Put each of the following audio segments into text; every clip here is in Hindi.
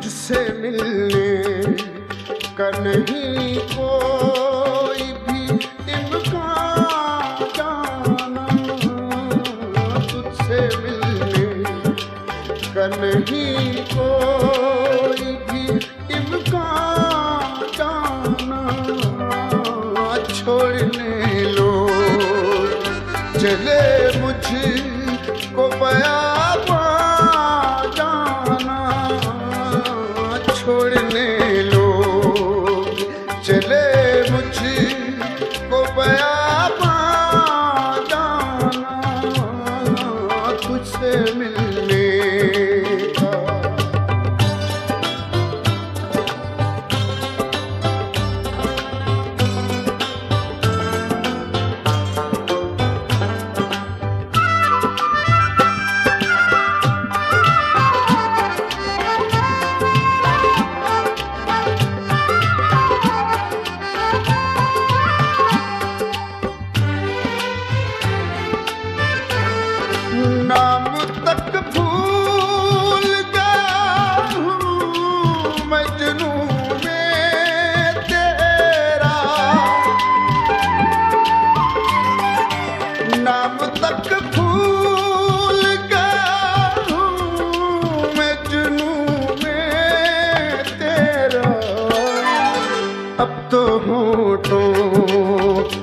मिलने का नहीं कोई भी इम्कान तुझसे मिलने का नहीं कोई भी इम्कान जाना। छोड़ने लो चले मुझको बयाबा चले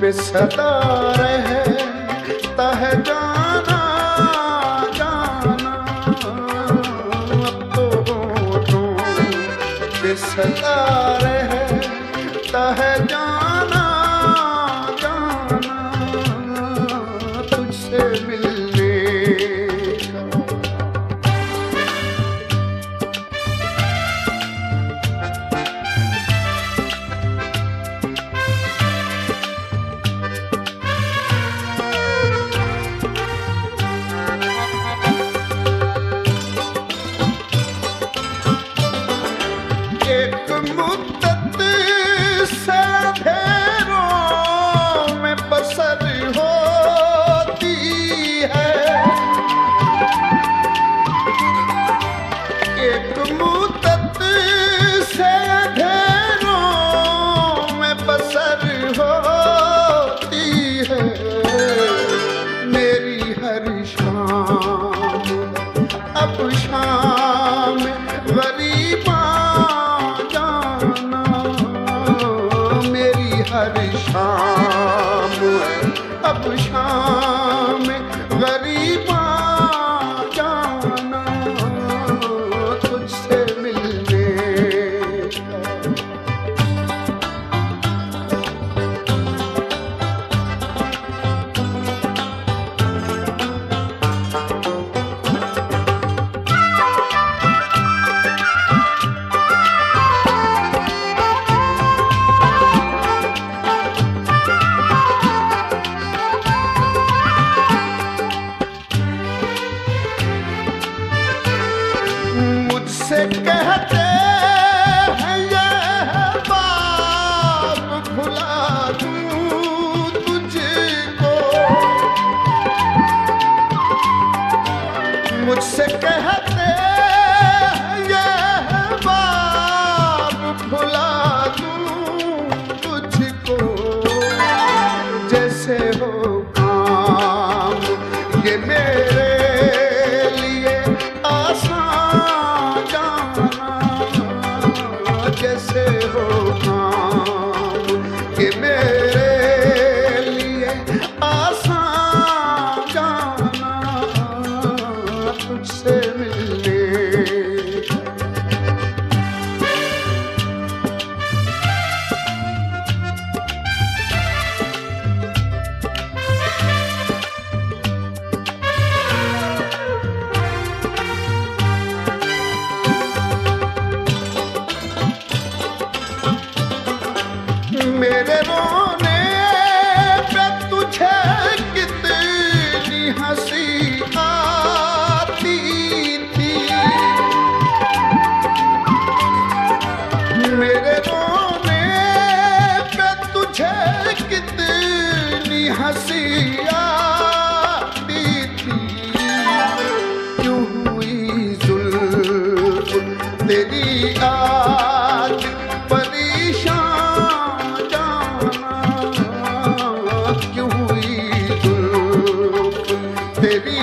पे सदा रहता है जाना जाना। अब तो होठों पे सदा रहता है जाना। एक से अंधेरों में बसर होती है। मेरी हर शाम, अब शाम गरीबा जाना। मेरी हर शाम, अब शाम कहते हैं ये बात भुला दूँ तुझको। मुझसे कहते हैं ये बात भुला दूँ तुझको। जैसे हो काम, ये मेरे baby.